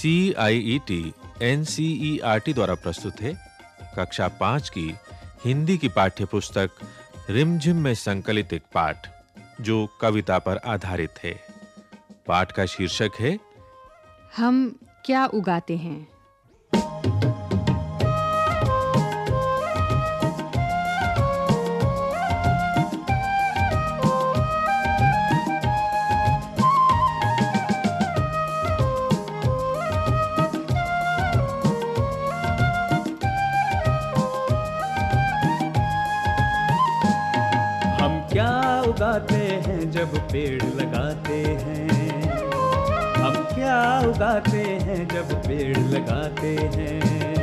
C I E T N C E R T द्वारा प्रस्तुत है कक्षा पाँच की हिंदी की पाठ्य पुस्तक रिमझिम में संकलित एक पाठ, जो कविता पर आधारित है। पाठ का शीर्षक है, हम क्या उगाते हैं? उगाते हैं जब पेड़ लगाते हैं। हम क्या उगाते हैं जब पेड़ लगाते हैं?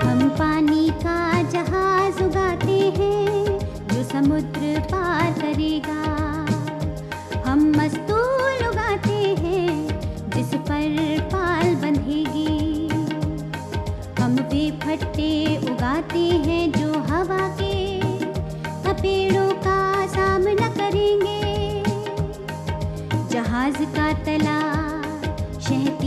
हम पानी का जहाज़ उगाते हैं, जो समुद्र पार करेगा। हम मस्तूल उगाते हैं, जिस पर पाल बंधेगी। हम भी बेफट्टे उगाते हैं जो हवा के। पेड़ों का जहाज़ का तला शहतीर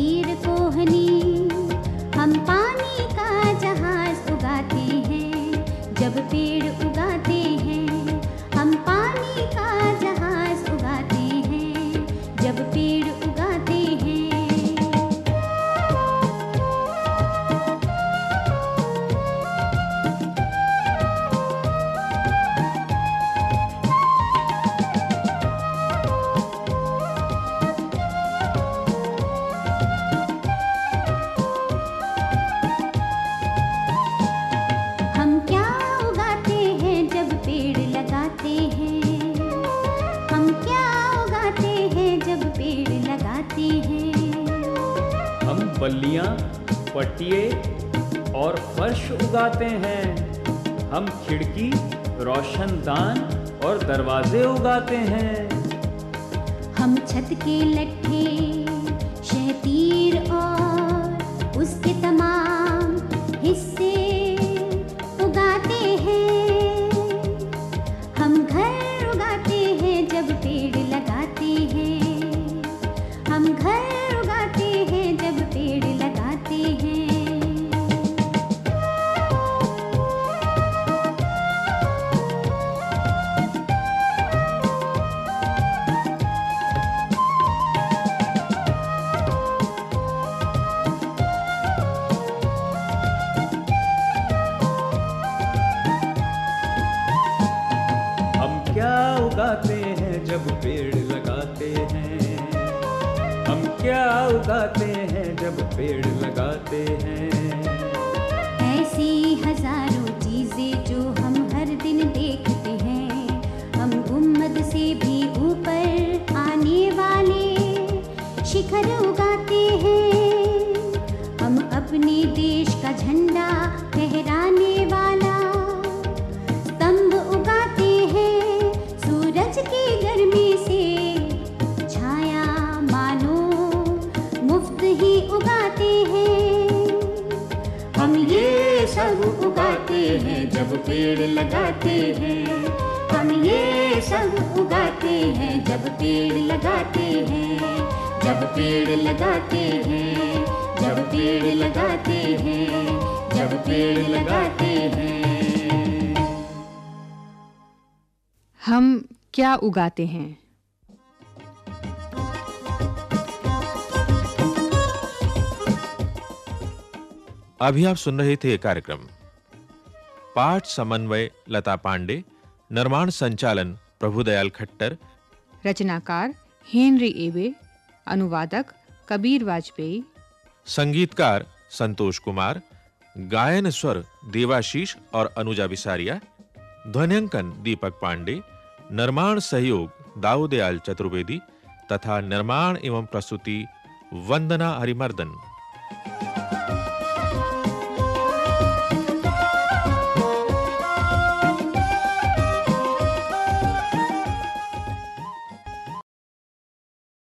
बल्लियाँ पट्टिए और फर्श उगाते हैं। हम खिड़की रोशनदान और दरवाजे उगाते हैं। हम छत के लट्ठे, शहतीर और उसके तमाम हिस्से क्या उगाते हैं जब पेड़ लगाते हैं? हम क्या उगाते हैं जब पेड़ लगाते हैं? ऐसी हज़ारों चीज़ें जो हम हर दिन देखते हैं, हम गुम्मद से भी ऊपर आने वाले शिखर उगाते हैं। हम अपने देश का झंडा फहराने उगाते हैं। हम ये सब उगाते हैं जब पेड़ लगाते हैं। हम ये सब उगाते हैं जब पेड़ लगाते हैं। जब पेड़ लगाते हैं, जब पेड़ लगाते हैं, जब पेड़ लगाते हैं। हम क्या उगाते हैं? अभी आप सुन रहे थे कार्यक्रम। पाठ समन्वय लता पांडे निर्माण संचालन प्रभुदयाल खट्टर। रचनाकार हेनरी एवे अनुवादक कबीर वाजपेयी। संगीतकार संतोष कुमार। गायन स्वर देवाशीष और अनुजा बिसारिया। ध्वन्यांकन दीपक पांडे। निर्माण सहयोग दाऊदयाल चतुर्वेदी। तथा निर्माण एवं प्रस्तुति वंदना हरिमर्दन।